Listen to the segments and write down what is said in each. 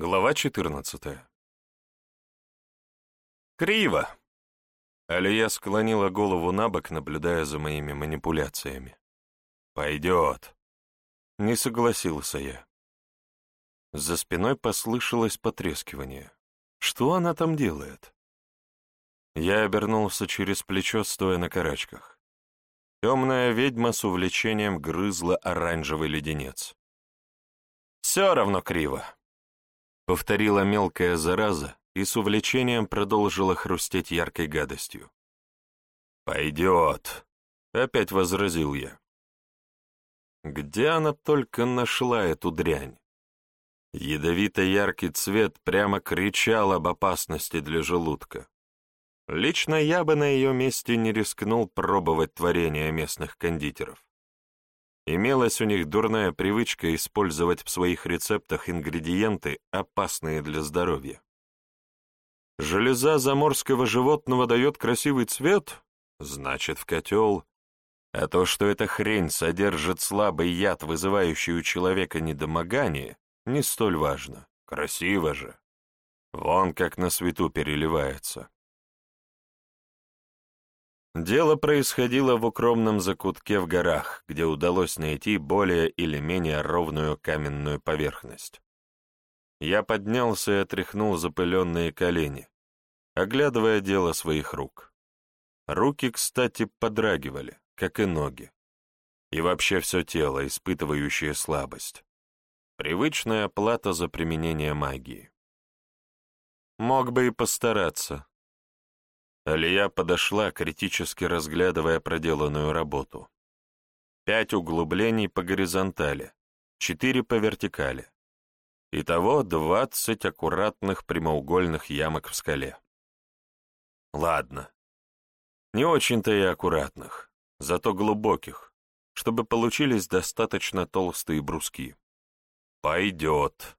Глава 14 «Криво!» Алия склонила голову на бок, наблюдая за моими манипуляциями. «Пойдет!» Не согласился я. За спиной послышалось потрескивание. Что она там делает? Я обернулся через плечо, стоя на карачках. Темная ведьма с увлечением грызла оранжевый леденец. «Все равно криво!» Повторила мелкая зараза и с увлечением продолжила хрустеть яркой гадостью. «Пойдет», — опять возразил я. Где она только нашла эту дрянь? Ядовито-яркий цвет прямо кричал об опасности для желудка. Лично я бы на ее месте не рискнул пробовать творения местных кондитеров. Имелась у них дурная привычка использовать в своих рецептах ингредиенты, опасные для здоровья. Железа заморского животного дает красивый цвет, значит, в котел. А то, что эта хрень содержит слабый яд, вызывающий у человека недомогание, не столь важно. Красиво же. Вон как на свету переливается. Дело происходило в укромном закутке в горах, где удалось найти более или менее ровную каменную поверхность. Я поднялся и отряхнул запыленные колени, оглядывая дело своих рук. Руки, кстати, подрагивали, как и ноги. И вообще все тело, испытывающее слабость. Привычная плата за применение магии. Мог бы и постараться, Алия подошла, критически разглядывая проделанную работу. Пять углублений по горизонтали, четыре по вертикали. Итого двадцать аккуратных прямоугольных ямок в скале. Ладно. Не очень-то и аккуратных, зато глубоких, чтобы получились достаточно толстые бруски. Пойдет.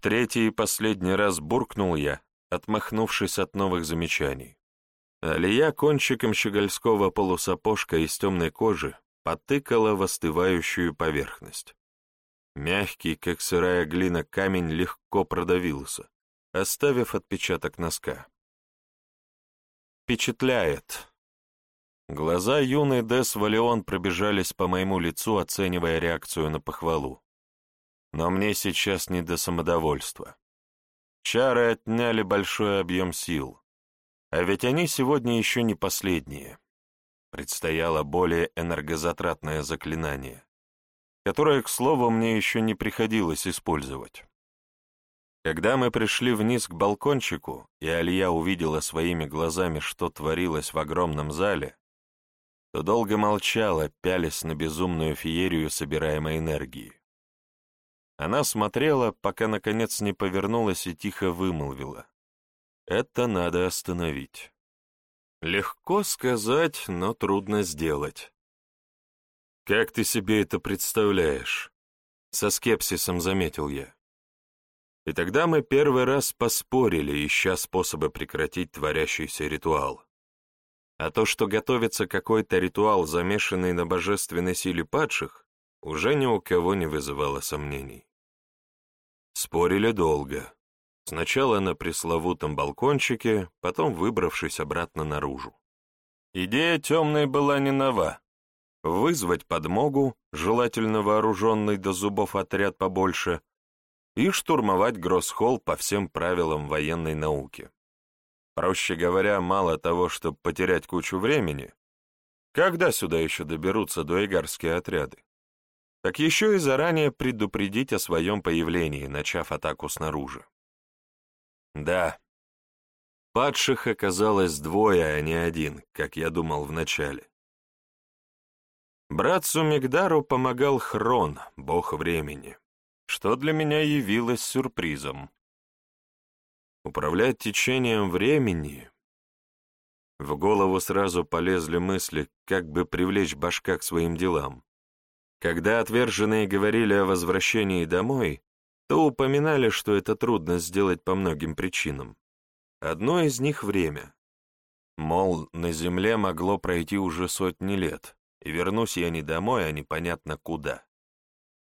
третий и последний раз буркнул я, отмахнувшись от новых замечаний. Алия кончиком щегольского полусапожка из темной кожи потыкала в остывающую поверхность. Мягкий, как сырая глина, камень легко продавился, оставив отпечаток носка. Впечатляет. Глаза юной Дес Валион пробежались по моему лицу, оценивая реакцию на похвалу. Но мне сейчас не до самодовольства. Чары отняли большой объем сил. А ведь они сегодня еще не последние. Предстояло более энергозатратное заклинание, которое, к слову, мне еще не приходилось использовать. Когда мы пришли вниз к балкончику, и Алия увидела своими глазами, что творилось в огромном зале, то долго молчала, пялясь на безумную феерию собираемой энергии. Она смотрела, пока наконец не повернулась и тихо вымолвила. «Это надо остановить». Легко сказать, но трудно сделать. «Как ты себе это представляешь?» Со скепсисом заметил я. И тогда мы первый раз поспорили, ища способы прекратить творящийся ритуал. А то, что готовится какой-то ритуал, замешанный на божественной силе падших, уже ни у кого не вызывало сомнений. Спорили долго. Сначала на пресловутом балкончике, потом выбравшись обратно наружу. Идея темной была не нова. Вызвать подмогу, желательно вооруженный до зубов отряд побольше, и штурмовать Гроссхолл по всем правилам военной науки. Проще говоря, мало того, чтобы потерять кучу времени, когда сюда еще доберутся дуэгарские отряды? Так еще и заранее предупредить о своем появлении, начав атаку снаружи. Да, падших оказалось двое, а не один, как я думал вначале. Братцу Мигдару помогал Хрон, бог времени, что для меня явилось сюрпризом. Управлять течением времени... В голову сразу полезли мысли, как бы привлечь башка к своим делам. Когда отверженные говорили о возвращении домой, то упоминали, что это трудно сделать по многим причинам. Одно из них — время. Мол, на Земле могло пройти уже сотни лет, и вернусь я не домой, а непонятно куда.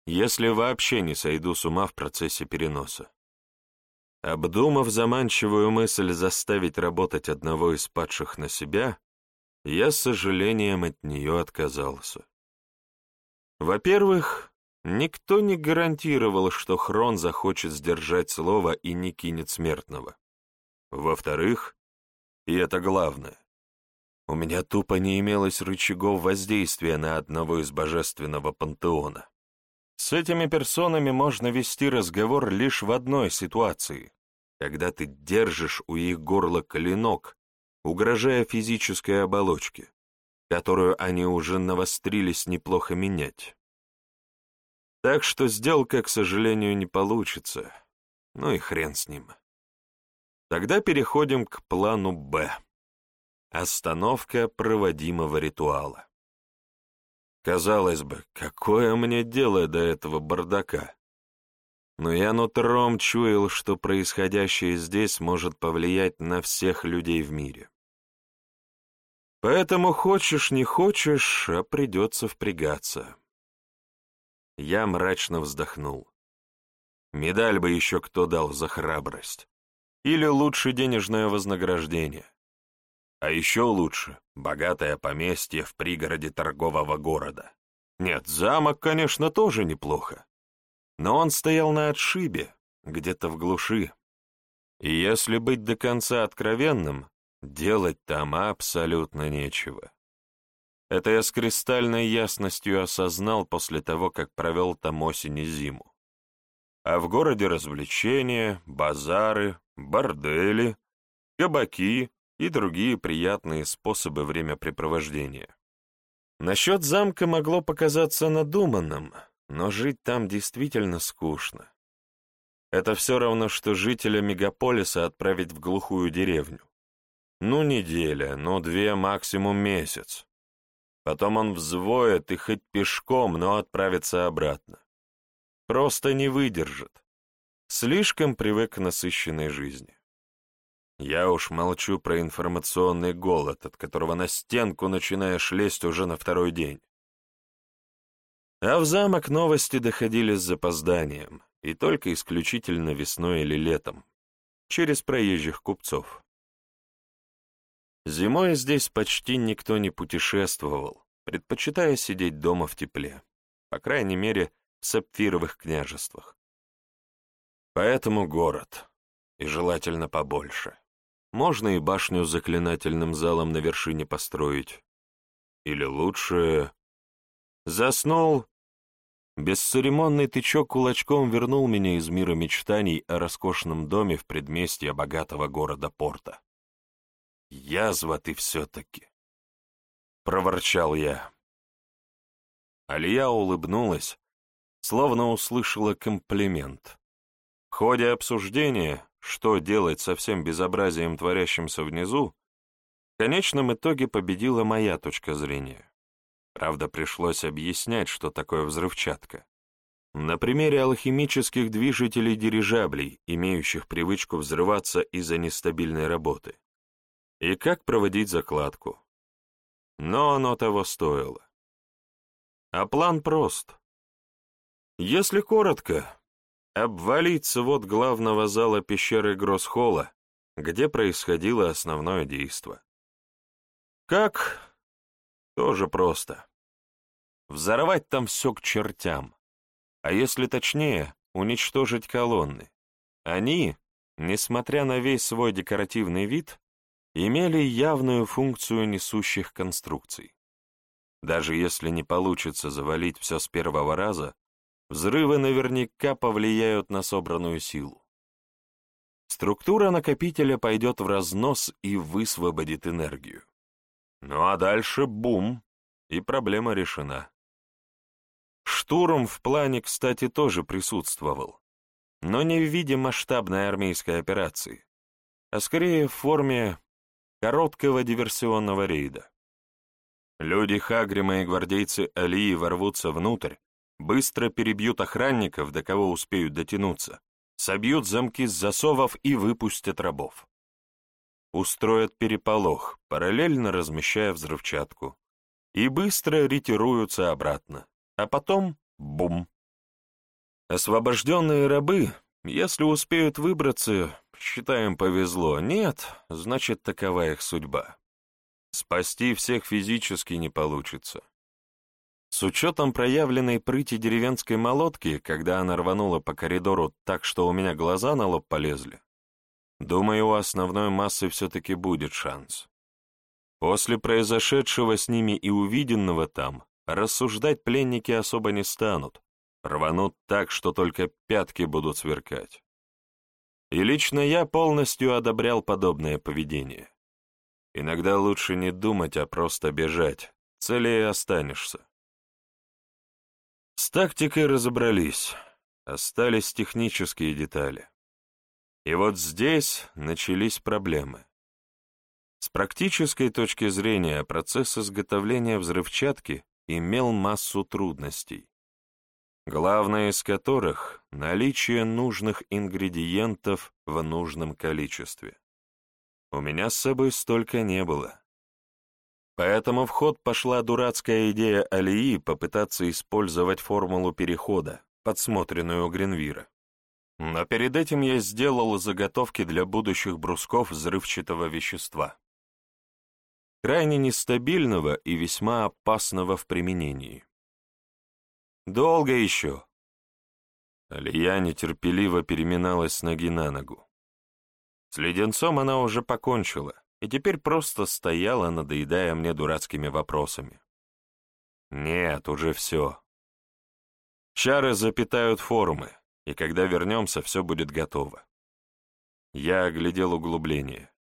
если вообще не сойду с ума в процессе переноса. Обдумав заманчивую мысль заставить работать одного из падших на себя, я с сожалением от нее отказался. Во-первых, никто не гарантировал, что Хрон захочет сдержать слово и не кинет смертного. Во-вторых, и это главное, у меня тупо не имелось рычагов воздействия на одного из божественного пантеона. С этими персонами можно вести разговор лишь в одной ситуации, когда ты держишь у их горла клинок, угрожая физической оболочке, которую они уже навострились неплохо менять. Так что сделка, к сожалению, не получится. Ну и хрен с ним. Тогда переходим к плану «Б». Остановка проводимого ритуала. Казалось бы, какое мне дело до этого бардака? Но я нутром чуял, что происходящее здесь может повлиять на всех людей в мире. Поэтому хочешь, не хочешь, а придется впрягаться. Я мрачно вздохнул. Медаль бы еще кто дал за храбрость. Или лучше денежное вознаграждение. А еще лучше — богатое поместье в пригороде торгового города. Нет, замок, конечно, тоже неплохо. Но он стоял на отшибе, где-то в глуши. И если быть до конца откровенным, Делать там абсолютно нечего. Это я с кристальной ясностью осознал после того, как провел там осень и зиму. А в городе развлечения, базары, бордели, кабаки и другие приятные способы времяпрепровождения. Насчет замка могло показаться надуманным, но жить там действительно скучно. Это все равно, что жителя мегаполиса отправить в глухую деревню. Ну, неделя, ну, две, максимум месяц. Потом он взвоет и хоть пешком, но отправится обратно. Просто не выдержит. Слишком привык к насыщенной жизни. Я уж молчу про информационный голод, от которого на стенку начинаешь лезть уже на второй день. А в замок новости доходили с запозданием, и только исключительно весной или летом, через проезжих купцов. Зимой здесь почти никто не путешествовал, предпочитая сидеть дома в тепле, по крайней мере, в сапфировых княжествах. Поэтому город, и желательно побольше. Можно и башню с заклинательным залом на вершине построить. Или лучше... Заснул. Бесцеремонный тычок кулачком вернул меня из мира мечтаний о роскошном доме в предместье богатого города Порта. «Язва ты все-таки!» — проворчал я. Алия улыбнулась, словно услышала комплимент. В ходе обсуждения, что делать со всем безобразием, творящимся внизу, в конечном итоге победила моя точка зрения. Правда, пришлось объяснять, что такое взрывчатка. На примере алхимических движителей дирижаблей, имеющих привычку взрываться из-за нестабильной работы и как проводить закладку. Но оно того стоило. А план прост. Если коротко, обвалить вот главного зала пещеры Гроссхолла, где происходило основное действо. Как? Тоже просто. Взорвать там все к чертям. А если точнее, уничтожить колонны. Они, несмотря на весь свой декоративный вид, имели явную функцию несущих конструкций. Даже если не получится завалить все с первого раза, взрывы наверняка повлияют на собранную силу. Структура накопителя пойдет в разнос и высвободит энергию. Ну а дальше бум, и проблема решена. Штурм в плане, кстати, тоже присутствовал, но не в виде масштабной армейской операции, а скорее в форме короткого диверсионного рейда. Люди Хагрима и гвардейцы Алии ворвутся внутрь, быстро перебьют охранников, до кого успеют дотянуться, собьют замки с засовов и выпустят рабов. Устроят переполох, параллельно размещая взрывчатку, и быстро ретируются обратно, а потом — бум! Освобожденные рабы, если успеют выбраться, считаем, повезло. Нет, значит, такова их судьба. Спасти всех физически не получится. С учетом проявленной прыти деревенской молотки, когда она рванула по коридору так, что у меня глаза на лоб полезли, думаю, у основной массы все-таки будет шанс. После произошедшего с ними и увиденного там, рассуждать пленники особо не станут, рванут так, что только пятки будут сверкать. И лично я полностью одобрял подобное поведение. Иногда лучше не думать, а просто бежать, целее останешься. С тактикой разобрались, остались технические детали. И вот здесь начались проблемы. С практической точки зрения процесс изготовления взрывчатки имел массу трудностей, главное из которых — наличие нужных ингредиентов в нужном количестве. У меня с собой столько не было. Поэтому в ход пошла дурацкая идея Алии попытаться использовать формулу перехода, подсмотренную у Гренвира. Но перед этим я сделал заготовки для будущих брусков взрывчатого вещества. Крайне нестабильного и весьма опасного в применении. «Долго еще?» Алия нетерпеливо переминалась с ноги на ногу. С леденцом она уже покончила и теперь просто стояла, надоедая мне дурацкими вопросами. Нет, уже все. Чары запитают формы, и когда вернемся, все будет готово. Я оглядел углубление.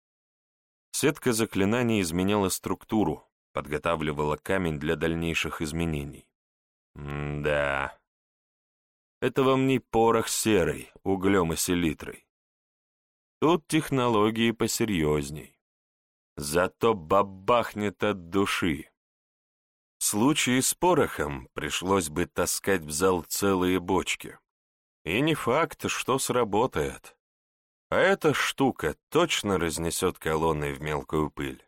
Сетка заклинаний изменяла структуру, подготавливала камень для дальнейших изменений. М да. Это вам не порох серый, углем и селитрой. Тут технологии посерьезней. Зато бабахнет от души. В случае с порохом пришлось бы таскать в зал целые бочки. И не факт, что сработает. А эта штука точно разнесет колонны в мелкую пыль.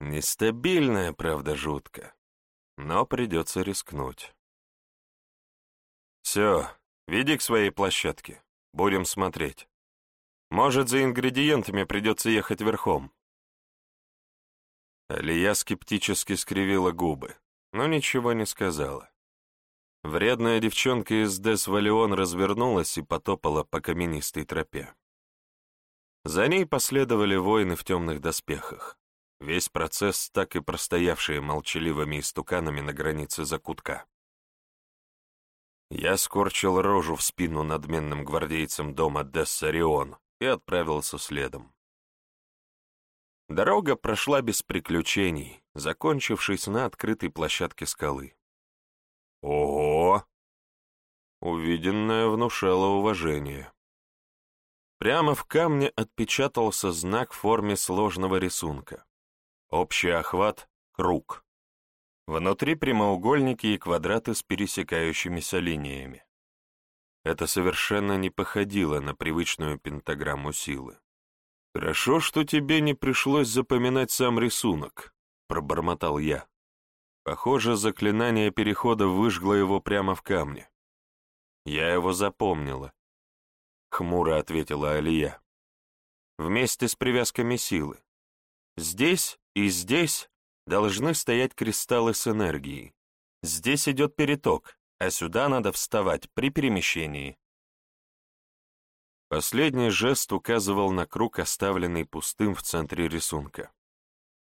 Нестабильная, правда, жутко. Но придется рискнуть. Все, веди к своей площадке. Будем смотреть. Может, за ингредиентами придется ехать верхом. Алия скептически скривила губы, но ничего не сказала. Вредная девчонка из Десвалион развернулась и потопала по каменистой тропе. За ней последовали воины в темных доспехах. Весь процесс так и простоявшие молчаливыми истуканами на границе закутка. Я скорчил рожу в спину надменным гвардейцам дома Дессарион и отправился следом. Дорога прошла без приключений, закончившись на открытой площадке скалы. Ого! Увиденное внушало уважение. Прямо в камне отпечатался знак в форме сложного рисунка. Общий охват — круг. Внутри прямоугольники и квадраты с пересекающимися линиями. Это совершенно не походило на привычную пентаграмму силы. «Хорошо, что тебе не пришлось запоминать сам рисунок», — пробормотал я. Похоже, заклинание перехода выжгло его прямо в камне. «Я его запомнила», — хмуро ответила Алия. «Вместе с привязками силы. Здесь и здесь должны стоять кристаллы с энергией. Здесь идет переток, а сюда надо вставать при перемещении. Последний жест указывал на круг, оставленный пустым в центре рисунка.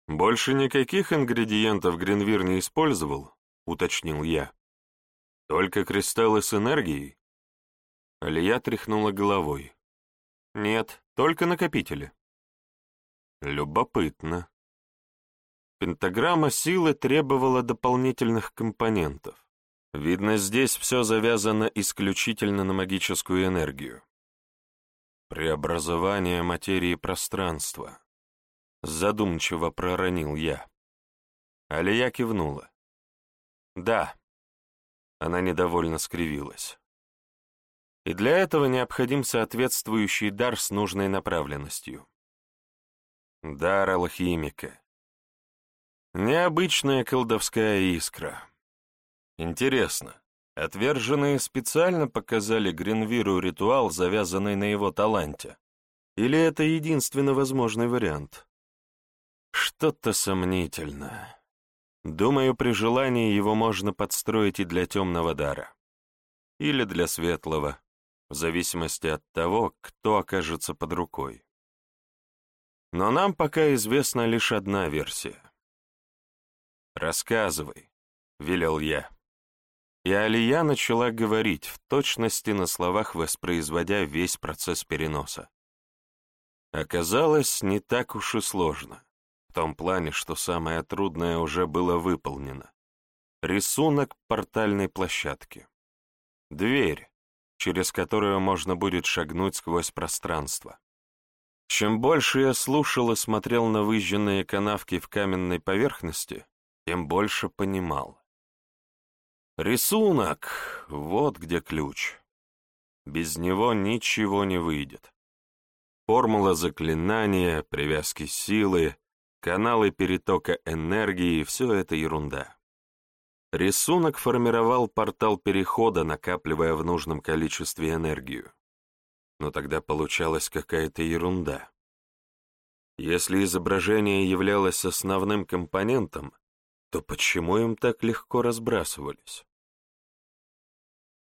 «Больше никаких ингредиентов Гринвир не использовал?» — уточнил я. «Только кристаллы с энергией?» Алия тряхнула головой. «Нет, только накопители». «Любопытно». Пентаграмма силы требовала дополнительных компонентов. Видно, здесь все завязано исключительно на магическую энергию. «Преобразование материи пространства», — задумчиво проронил я. Алия кивнула. «Да». Она недовольно скривилась. «И для этого необходим соответствующий дар с нужной направленностью». Дар алхимика. Необычная колдовская искра. Интересно, Отверженные специально показали Гринвиру ритуал, завязанный на его таланте? Или это единственно возможный вариант? Что-то сомнительно. Думаю, при желании его можно подстроить и для темного дара. Или для светлого, в зависимости от того, кто окажется под рукой. Но нам пока известна лишь одна версия. «Рассказывай», — велел я. И Алия начала говорить, в точности на словах воспроизводя весь процесс переноса. Оказалось, не так уж и сложно, в том плане, что самое трудное уже было выполнено. Рисунок портальной площадки. Дверь, через которую можно будет шагнуть сквозь пространство. Чем больше я слушал и смотрел на выжженные канавки в каменной поверхности, тем больше понимал. Рисунок — вот где ключ. Без него ничего не выйдет. Формула заклинания, привязки силы, каналы перетока энергии — все это ерунда. Рисунок формировал портал перехода, накапливая в нужном количестве энергию. Но тогда получалась какая-то ерунда. Если изображение являлось основным компонентом, то почему им так легко разбрасывались?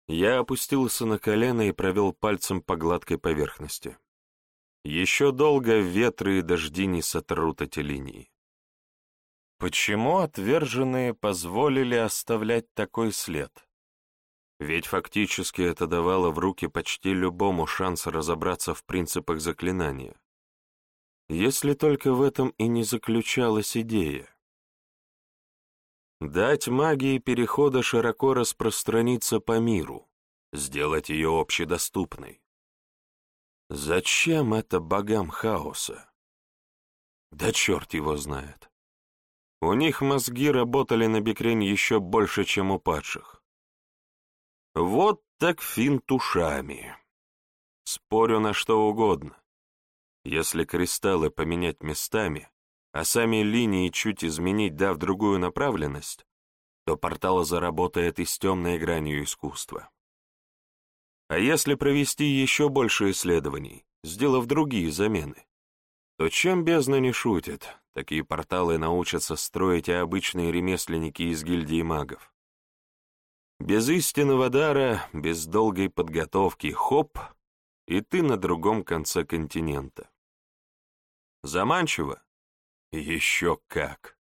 Я опустился на колено и провел пальцем по гладкой поверхности. Еще долго ветры и дожди не сотрут эти линии. Почему отверженные позволили оставлять такой след? Ведь фактически это давало в руки почти любому шанс разобраться в принципах заклинания. Если только в этом и не заключалась идея. Дать магии перехода широко распространиться по миру, сделать ее общедоступной. Зачем это богам хаоса? Да черт его знает. У них мозги работали на бекрень еще больше, чем у падших. Вот так финт ушами. Спорю на что угодно. Если кристаллы поменять местами, а сами линии чуть изменить, дав другую направленность, то портал заработает и с темной гранью искусства. А если провести еще больше исследований, сделав другие замены, то чем бездна не шутит, такие порталы научатся строить и обычные ремесленники из гильдии магов. Без истинного дара, без долгой подготовки, хоп, и ты на другом конце континента. Заманчиво? Еще как.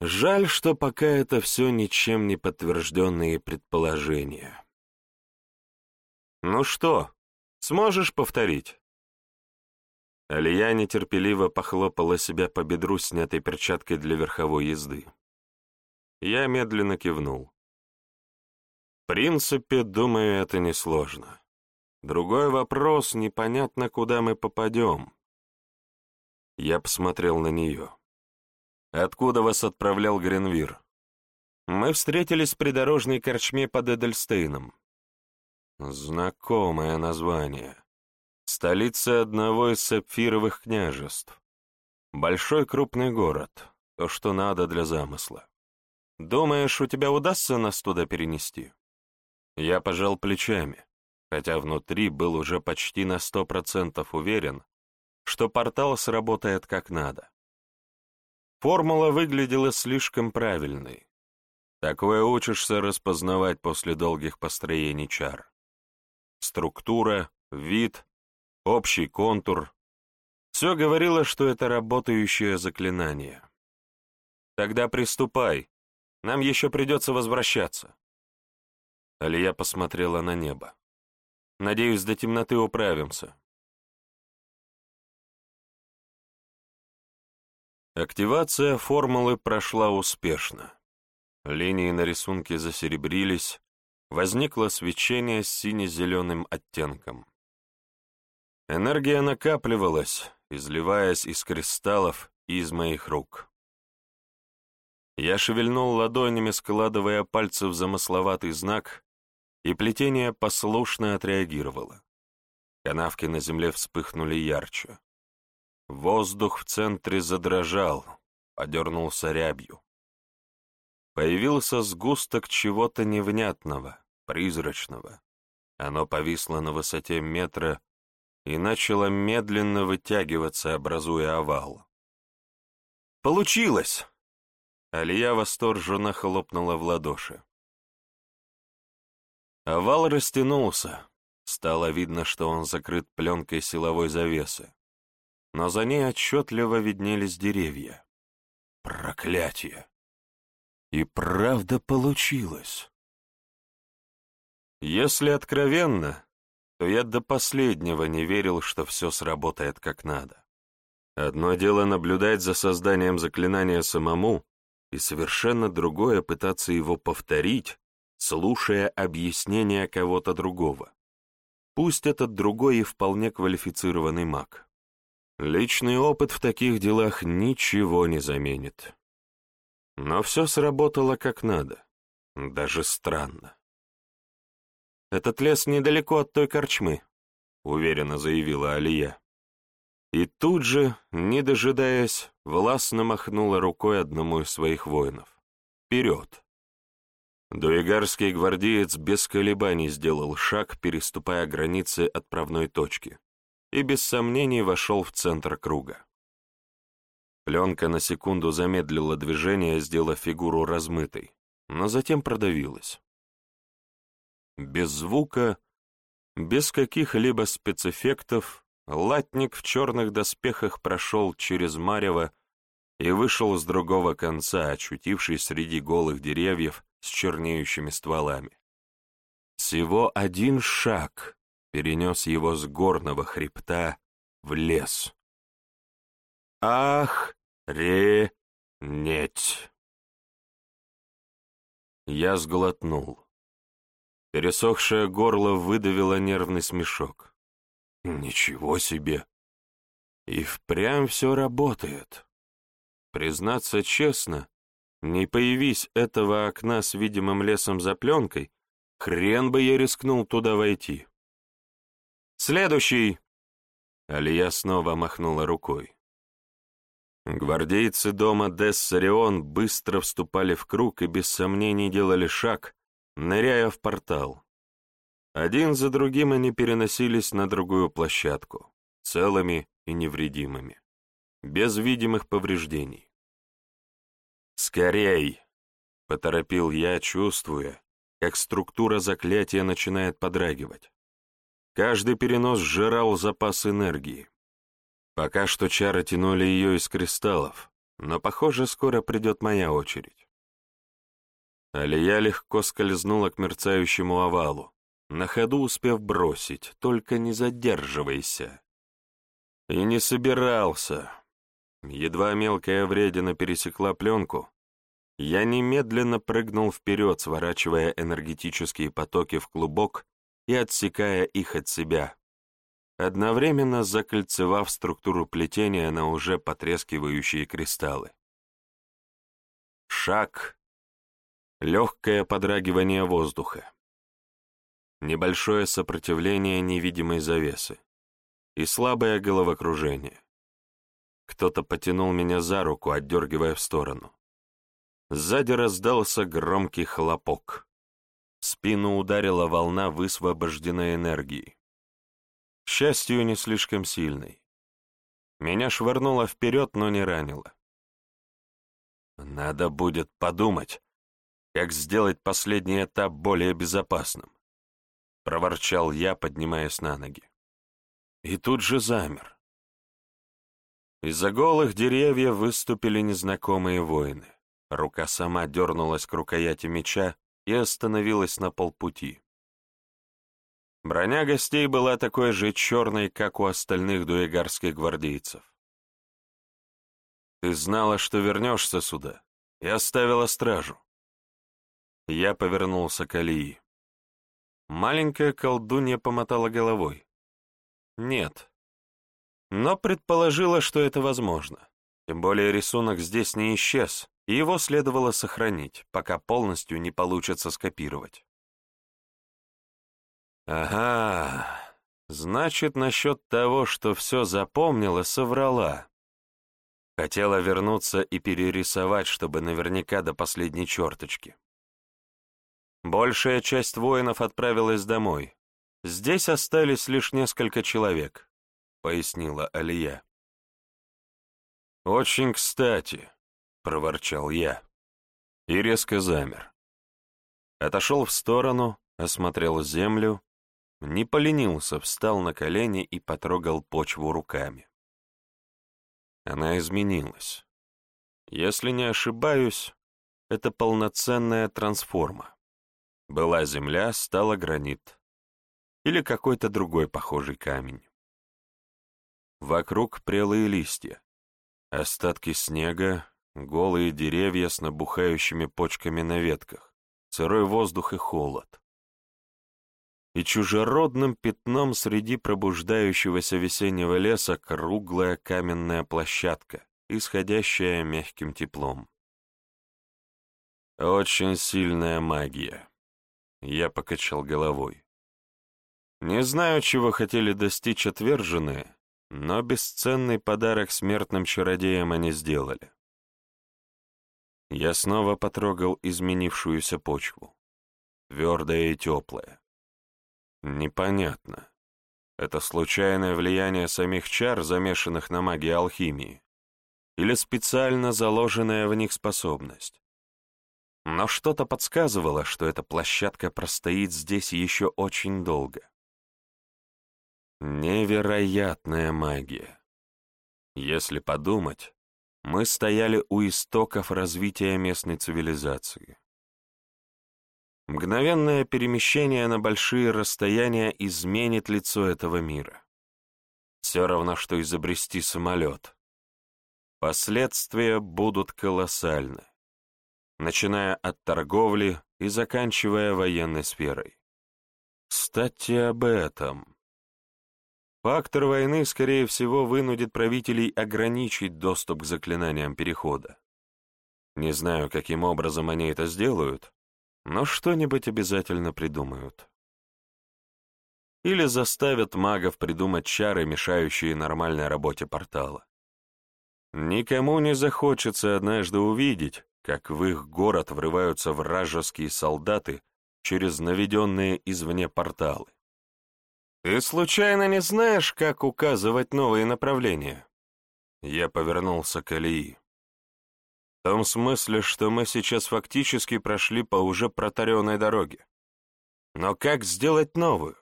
Жаль, что пока это все ничем не подтвержденные предположения. «Ну что, сможешь повторить?» Алия нетерпеливо похлопала себя по бедру, снятой перчаткой для верховой езды. Я медленно кивнул. В принципе, думаю, это несложно. Другой вопрос, непонятно, куда мы попадем. Я посмотрел на нее. «Откуда вас отправлял Гренвир?» «Мы встретились в придорожной корчме под Эдельстейном». Знакомое название. Столица одного из сапфировых княжеств. Большой крупный город. То, что надо для замысла. Думаешь, у тебя удастся нас туда перенести? Я пожал плечами, хотя внутри был уже почти на сто процентов уверен, что портал сработает как надо. Формула выглядела слишком правильной. Такое учишься распознавать после долгих построений чар. Структура, вид, общий контур — все говорило, что это работающее заклинание. «Тогда приступай, нам еще придется возвращаться». Алия посмотрела на небо. «Надеюсь, до темноты управимся». Активация формулы прошла успешно. Линии на рисунке засеребрились, возникло свечение с сине-зеленым оттенком. Энергия накапливалась, изливаясь из кристаллов и из моих рук. Я шевельнул ладонями, складывая пальцы в замысловатый знак, и плетение послушно отреагировало. Канавки на земле вспыхнули ярче. Воздух в центре задрожал, подернулся рябью. появился сгусток чего-то невнятного, призрачного. Оно повисло на высоте метра и начало медленно вытягиваться, образуя овал. «Получилось!» Алия восторженно хлопнула в ладоши. Овал растянулся. Стало видно, что он закрыт пленкой силовой завесы. Но за ней отчетливо виднелись деревья. Проклятие! И правда получилось. Если откровенно, то я до последнего не верил, что все сработает как надо. Одно дело наблюдать за созданием заклинания самому, и совершенно другое пытаться его повторить, слушая объяснения кого-то другого. Пусть этот другой и вполне квалифицированный маг. Личный опыт в таких делах ничего не заменит. Но все сработало как надо. Даже странно. «Этот лес недалеко от той корчмы», — уверенно заявила Алия. И тут же, не дожидаясь, властно махнула рукой одному из своих воинов. «Вперед!» Дуэгарский гвардеец без колебаний сделал шаг, переступая границы отправной точки, и без сомнений вошел в центр круга. Пленка на секунду замедлила движение, сделав фигуру размытой, но затем продавилась. Без звука, без каких-либо спецэффектов, латник в черных доспехах прошел через марево и вышел с другого конца, очутившись среди голых деревьев с чернеющими стволами. Всего один шаг перенес его с горного хребта в лес. Ах, ре, неть! Я сглотнул. Пересохшее горло выдавило нервный смешок. Ничего себе! И впрямь все работает. Признаться честно, не появись этого окна с видимым лесом за пленкой, хрен бы я рискнул туда войти. «Следующий!» Алия снова махнула рукой. Гвардейцы дома Дессарион быстро вступали в круг и без сомнений делали шаг, ныряя в портал. Один за другим они переносились на другую площадку, целыми и невредимыми, без видимых повреждений. «Скорей!» — поторопил я, чувствуя, как структура заклятия начинает подрагивать. Каждый перенос сжирал запас энергии. Пока что чары тянули ее из кристаллов, но, похоже, скоро придет моя очередь. Алия легко скользнула к мерцающему овалу, на ходу успев бросить, только не задерживайся. И не собирался. Едва мелкая вредина пересекла пленку, я немедленно прыгнул вперед, сворачивая энергетические потоки в клубок и отсекая их от себя, одновременно закольцевав структуру плетения на уже потрескивающие кристаллы. Шаг. Легкое подрагивание воздуха. Небольшое сопротивление невидимой завесы. И слабое головокружение. Кто-то потянул меня за руку, отдергивая в сторону. Сзади раздался громкий хлопок. Спину ударила волна высвобожденной энергии. К счастью, не слишком сильной. Меня швырнуло вперед, но не ранило. Надо будет подумать, как сделать последний этап более безопасным. Проворчал я, поднимаясь на ноги. И тут же замер. Из-за голых деревьев выступили незнакомые воины. Рука сама дернулась к рукояти меча и остановилась на полпути. Броня гостей была такой же черной, как у остальных дуэгарских гвардейцев. «Ты знала, что вернешься сюда, и оставила стражу». Я повернулся к Алии. Маленькая колдунья помотала головой. «Нет». Но предположила, что это возможно. Тем более рисунок здесь не исчез, и его следовало сохранить, пока полностью не получится скопировать. Ага, значит, насчет того, что все запомнила, соврала. Хотела вернуться и перерисовать, чтобы наверняка до последней черточки. Большая часть воинов отправилась домой. Здесь остались лишь несколько человек, — пояснила Алия. «Очень кстати», — проворчал я. И резко замер. Отошел в сторону, осмотрел землю, не поленился, встал на колени и потрогал почву руками. Она изменилась. Если не ошибаюсь, это полноценная трансформа. Была земля, стала гранит. Или какой-то другой похожий камень. Вокруг прелые листья. Остатки снега, голые деревья с набухающими почками на ветках, сырой воздух и холод. И чужеродным пятном среди пробуждающегося весеннего леса круглая каменная площадка, исходящая мягким теплом. Очень сильная магия. Я покачал головой. Не знаю, чего хотели достичь отверженные, но бесценный подарок смертным чародеям они сделали. Я снова потрогал изменившуюся почву. Твердая и теплая. Непонятно. Это случайное влияние самих чар, замешанных на магии алхимии, или специально заложенная в них способность. Но что-то подсказывало, что эта площадка простоит здесь еще очень долго. Невероятная магия. Если подумать, мы стояли у истоков развития местной цивилизации. Мгновенное перемещение на большие расстояния изменит лицо этого мира. Все равно, что изобрести самолет. Последствия будут колоссальны, начиная от торговли и заканчивая военной сферой. Кстати, об этом. Фактор войны, скорее всего, вынудит правителей ограничить доступ к заклинаниям перехода. Не знаю, каким образом они это сделают, но что-нибудь обязательно придумают. Или заставят магов придумать чары, мешающие нормальной работе портала. Никому не захочется однажды увидеть, как в их город врываются вражеские солдаты через наведенные извне порталы. «Ты случайно не знаешь, как указывать новые направления?» Я повернулся к Алии. В том смысле, что мы сейчас фактически прошли по уже протаренной дороге. Но как сделать новую?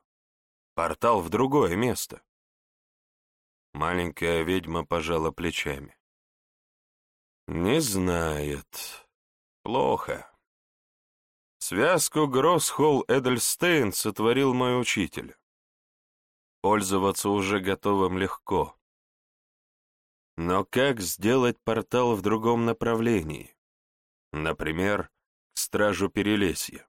Портал в другое место. Маленькая ведьма пожала плечами. Не знает. Плохо. Связку Гроссхолл Эдельстейн сотворил мой учитель. Пользоваться уже готовым легко. Но как сделать портал в другом направлении? Например, к Стражу Перелесья.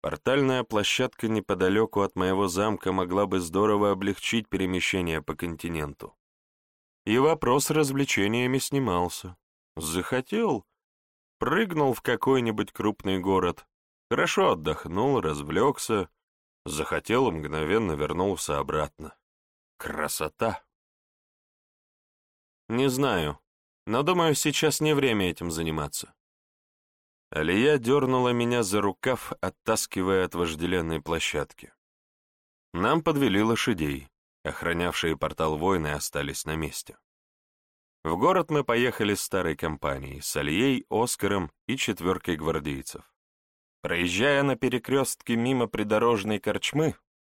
Портальная площадка неподалеку от моего замка могла бы здорово облегчить перемещение по континенту. И вопрос с развлечениями снимался. Захотел — прыгнул в какой-нибудь крупный город, хорошо отдохнул, развлекся, Захотел, мгновенно вернулся обратно. Красота! Не знаю, но думаю, сейчас не время этим заниматься. Алия дернула меня за рукав, оттаскивая от вожделенной площадки. Нам подвели лошадей, охранявшие портал войны остались на месте. В город мы поехали с старой компанией, с Алией, Оскаром и четверкой гвардейцев. Проезжая на перекрестке мимо придорожной корчмы,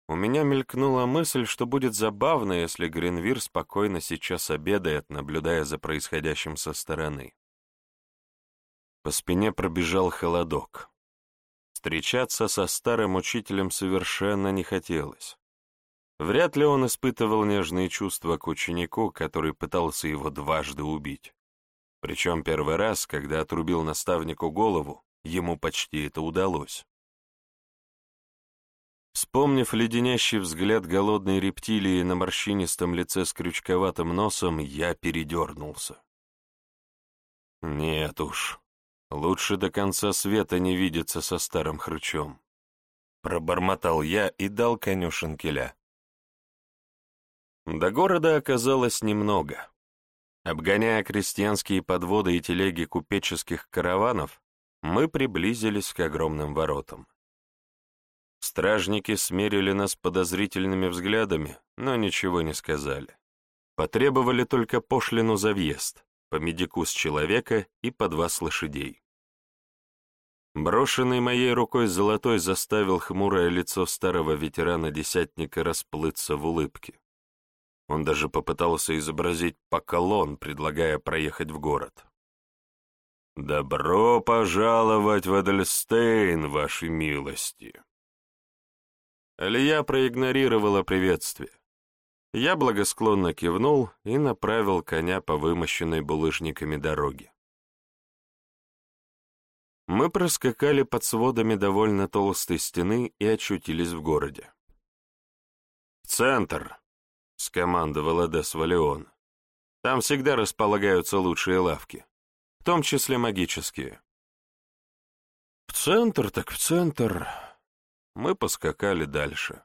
у меня мелькнула мысль, что будет забавно, если Гринвир спокойно сейчас обедает, наблюдая за происходящим со стороны. По спине пробежал холодок. Встречаться со старым учителем совершенно не хотелось. Вряд ли он испытывал нежные чувства к ученику, который пытался его дважды убить. Причем первый раз, когда отрубил наставнику голову, Ему почти это удалось. Вспомнив леденящий взгляд голодной рептилии на морщинистом лице с крючковатым носом, я передернулся. Нет уж, лучше до конца света не видеться со старым хрычом. Пробормотал я и дал коню шинкеля. До города оказалось немного. Обгоняя крестьянские подводы и телеги купеческих караванов, мы приблизились к огромным воротам. Стражники смерили нас подозрительными взглядами, но ничего не сказали. Потребовали только пошлину за въезд, по медику с человека и по два с лошадей. Брошенный моей рукой золотой заставил хмурое лицо старого ветерана-десятника расплыться в улыбке. Он даже попытался изобразить поколон, предлагая проехать в город. «Добро пожаловать в Эдельстейн, вашей милости!» Алия проигнорировала приветствие. Я благосклонно кивнул и направил коня по вымощенной булыжниками дороге. Мы проскакали под сводами довольно толстой стены и очутились в городе. «Центр!» — скомандовал Эдес Валион. «Там всегда располагаются лучшие лавки, в том числе магические». «В центр так в центр!» Мы поскакали дальше.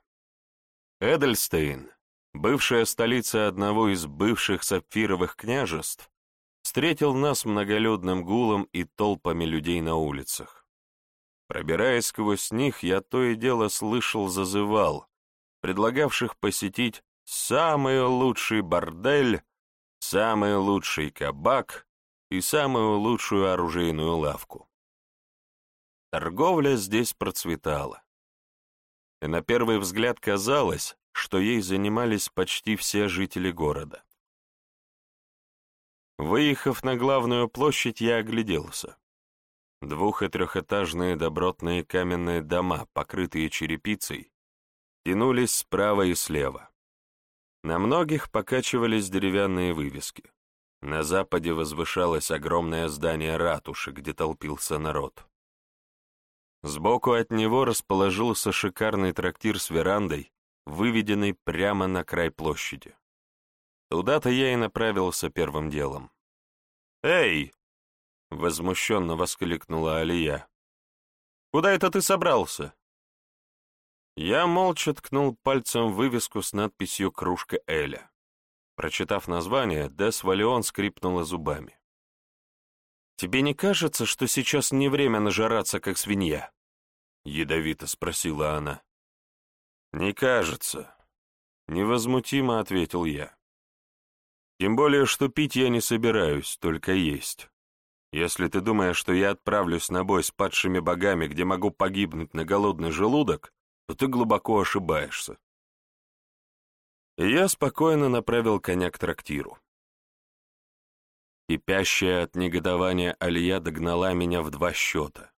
Эдельстейн, бывшая столица одного из бывших сапфировых княжеств, встретил нас многолюдным гулом и толпами людей на улицах. Пробираясь сквозь них, я то и дело слышал зазывал, предлагавших посетить самый лучший бордель, самый лучший кабак и самую лучшую оружейную лавку. Торговля здесь процветала. И на первый взгляд казалось, что ей занимались почти все жители города. Выехав на главную площадь, я огляделся. Двух- и трехэтажные добротные каменные дома, покрытые черепицей, тянулись справа и слева. На многих покачивались деревянные вывески. На западе возвышалось огромное здание ратуши, где толпился народ. Сбоку от него расположился шикарный трактир с верандой, выведенный прямо на край площади. Туда-то я и направился первым делом. «Эй!» — возмущенно воскликнула Алия. «Куда это ты собрался?» Я молча ткнул пальцем вывеску с надписью «Кружка Эля». Прочитав название, Дес Валион скрипнула зубами. «Тебе не кажется, что сейчас не время нажираться, как свинья?» — ядовито спросила она. «Не кажется», — невозмутимо ответил я. Тем более, что пить я не собираюсь, только есть. Если ты думаешь, что я отправлюсь на бой с падшими богами, где могу погибнуть на голодный желудок, то ты глубоко ошибаешься. Я спокойно направил коня к трактиру. Кипящая от негодования Алия догнала меня в два счета.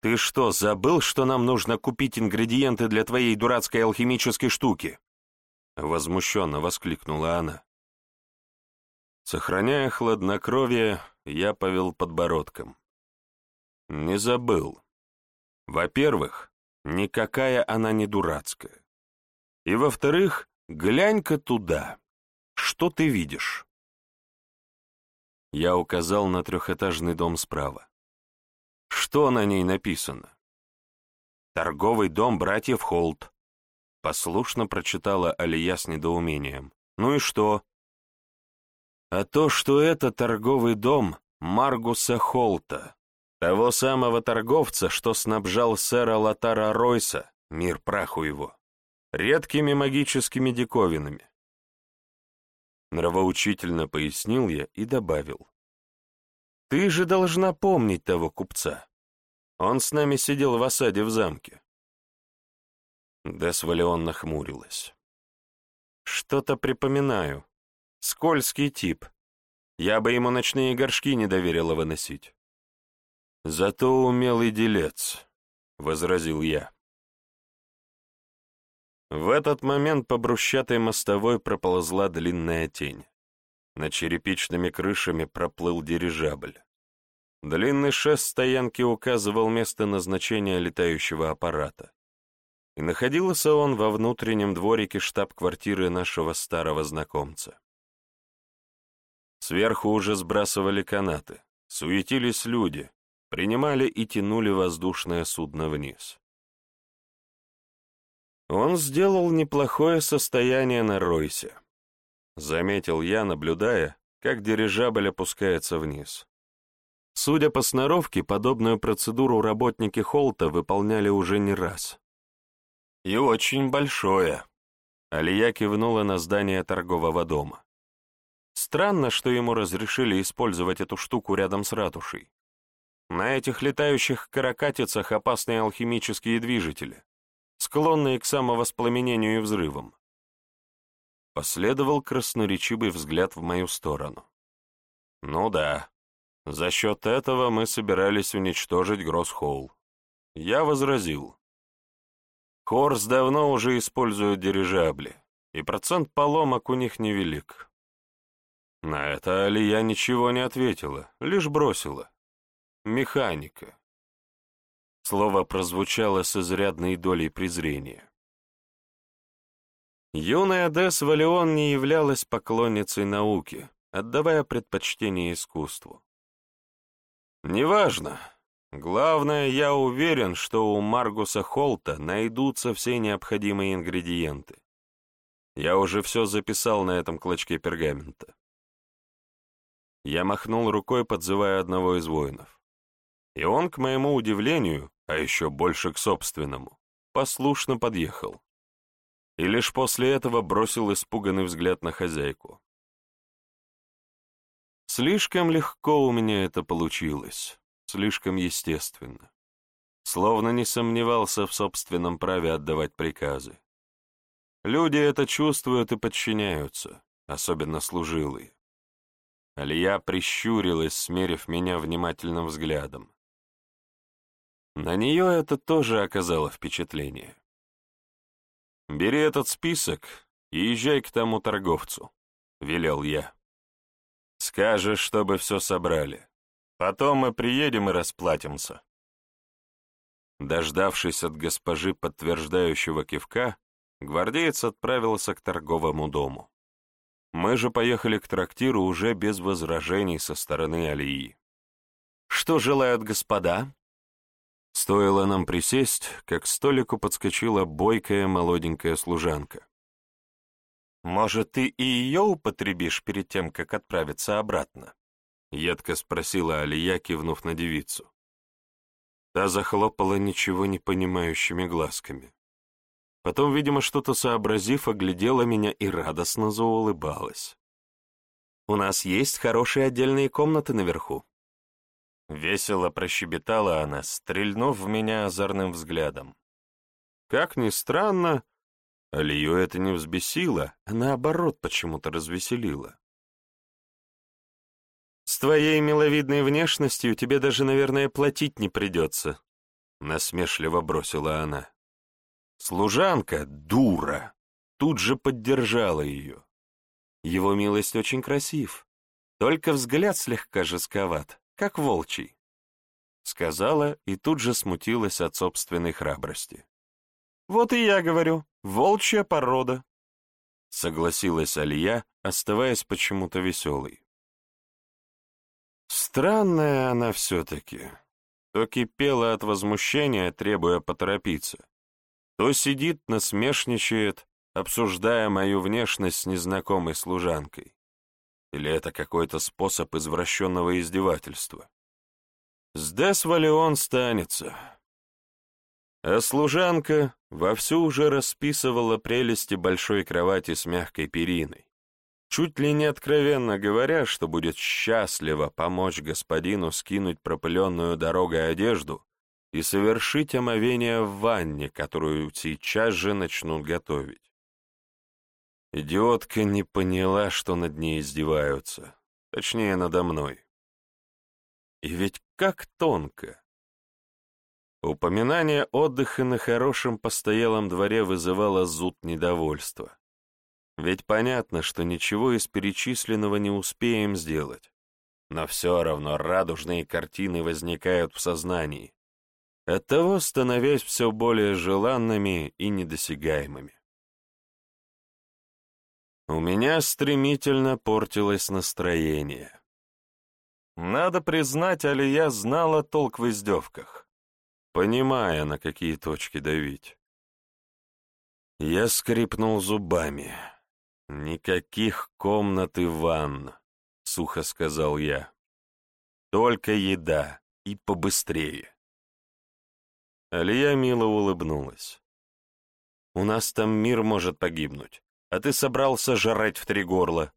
«Ты что, забыл, что нам нужно купить ингредиенты для твоей дурацкой алхимической штуки?» Возмущенно воскликнула она. Сохраняя хладнокровие, я повел подбородком. Не забыл. Во-первых, никакая она не дурацкая. И во-вторых, глянь-ка туда. Что ты видишь? Я указал на трехэтажный дом справа. Что на ней написано? «Торговый дом братьев Холт», — послушно прочитала Алия с недоумением. «Ну и что?» а то, что это торговый дом Маргуса Холта, того самого торговца, что снабжал сэра Латара Ройса, мир праху его, редкими магическими диковинами. Нравоучительно пояснил я и добавил. «Ты же должна помнить того купца. Он с нами сидел в осаде в замке». Десвалион нахмурилась. «Что-то припоминаю», Скользкий тип. Я бы ему ночные горшки не доверила выносить. Зато умелый делец, — возразил я. В этот момент по брусчатой мостовой проползла длинная тень. Над черепичными крышами проплыл дирижабль. Длинный шест стоянки указывал место назначения летающего аппарата. И находился он во внутреннем дворике штаб-квартиры нашего старого знакомца. Сверху уже сбрасывали канаты, суетились люди, принимали и тянули воздушное судно вниз. Он сделал неплохое состояние на Ройсе. Заметил я, наблюдая, как дирижабль опускается вниз. Судя по сноровке, подобную процедуру работники Холта выполняли уже не раз. «И очень большое», — Алия кивнула на здание торгового дома. Странно, что ему разрешили использовать эту штуку рядом с ратушей. На этих летающих каракатицах опасные алхимические движители, склонные к самовоспламенению и взрывам. Последовал красноречивый взгляд в мою сторону. Ну да, за счет этого мы собирались уничтожить Гроссхолл. Я возразил. Хорс давно уже использует дирижабли, и процент поломок у них невелик. На это Алия ничего не ответила, лишь бросила. Механика. Слово прозвучало с изрядной долей презрения. Юная Дес Валион не являлась поклонницей науки, отдавая предпочтение искусству. «Неважно. Главное, я уверен, что у Маргуса Холта найдутся все необходимые ингредиенты. Я уже все записал на этом клочке пергамента». Я махнул рукой, подзывая одного из воинов. И он, к моему удивлению, а еще больше к собственному, послушно подъехал. И лишь после этого бросил испуганный взгляд на хозяйку. Слишком легко у меня это получилось, слишком естественно. Словно не сомневался в собственном праве отдавать приказы. Люди это чувствуют и подчиняются, особенно служилые. Алия прищурилась, смерив меня внимательным взглядом. На нее это тоже оказало впечатление. «Бери этот список и езжай к тому торговцу», — велел я. «Скажешь, чтобы все собрали. Потом мы приедем и расплатимся». Дождавшись от госпожи подтверждающего кивка, гвардеец отправился к торговому дому. Мы же поехали к трактиру уже без возражений со стороны Алии. «Что желают господа?» Стоило нам присесть, как к столику подскочила бойкая молоденькая служанка. «Может, ты и ее употребишь перед тем, как отправиться обратно?» — едко спросила Алия, кивнув на девицу. Та захлопала ничего не понимающими глазками. Потом, видимо, что-то сообразив, оглядела меня и радостно заулыбалась. «У нас есть хорошие отдельные комнаты наверху», Весело прощебетала она, стрельнув в меня озорным взглядом. Как ни странно, Алию это не взбесило, а наоборот почему-то развеселило. «С твоей миловидной внешностью тебе даже, наверное, платить не придется», — насмешливо бросила она. Служанка, дура, тут же поддержала ее. Его милость очень красив, только взгляд слегка жестковат как волчий», — сказала и тут же смутилась от собственной храбрости. «Вот и я говорю, волчья порода», — согласилась Алия, оставаясь почему-то веселой. Странная она все-таки. То кипела от возмущения, требуя поторопиться, то сидит, насмешничает, обсуждая мою внешность с незнакомой служанкой. Или это какой-то способ извращенного издевательства? С Десвали он станется. А служанка вовсю уже расписывала прелести большой кровати с мягкой периной, чуть ли не откровенно говоря, что будет счастливо помочь господину скинуть пропыленную дорогой одежду и совершить омовение в ванне, которую сейчас же начнут готовить. Идиотка не поняла, что над ней издеваются. Точнее, надо мной. И ведь как тонко. Упоминание отдыха на хорошем постоялом дворе вызывало зуд недовольства. Ведь понятно, что ничего из перечисленного не успеем сделать. Но все равно радужные картины возникают в сознании, оттого становясь все более желанными и недосягаемыми. У меня стремительно портилось настроение. Надо признать, Алия знала толк в издевках, понимая, на какие точки давить. Я скрипнул зубами. Никаких комнат и ванн. сухо сказал я. «Только еда, и побыстрее». Алия мило улыбнулась. «У нас там мир может погибнуть, а ты собрался жрать в три горла.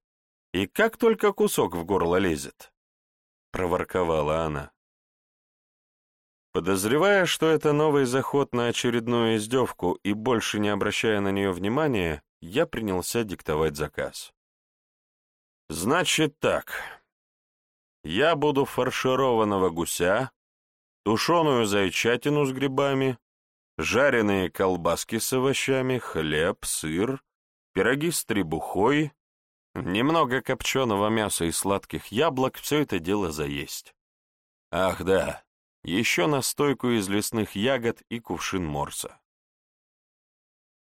И как только кусок в горло лезет!» — проворковала она. Подозревая, что это новый заход на очередную издевку и больше не обращая на нее внимания, я принялся диктовать заказ. «Значит так. Я буду фаршированного гуся, тушеную зайчатину с грибами, жареные колбаски с овощами, хлеб, сыр, пироги с требухой, немного копченого мяса и сладких яблок, все это дело заесть. Ах да, еще настойку из лесных ягод и кувшин морса.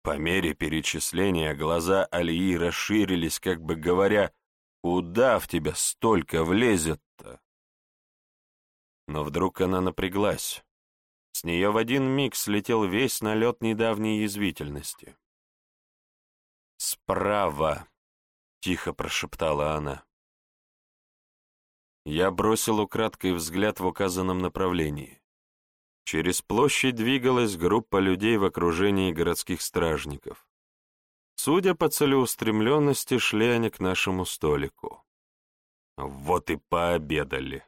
По мере перечисления глаза Алии расширились, как бы говоря, «Куда в тебя столько влезет-то?» Но вдруг она напряглась. С нее в один миг слетел весь налет недавней язвительности. «Справа!» — тихо прошептала она. Я бросил украдкой взгляд в указанном направлении. Через площадь двигалась группа людей в окружении городских стражников. Судя по целеустремленности, шли они к нашему столику. Вот и пообедали.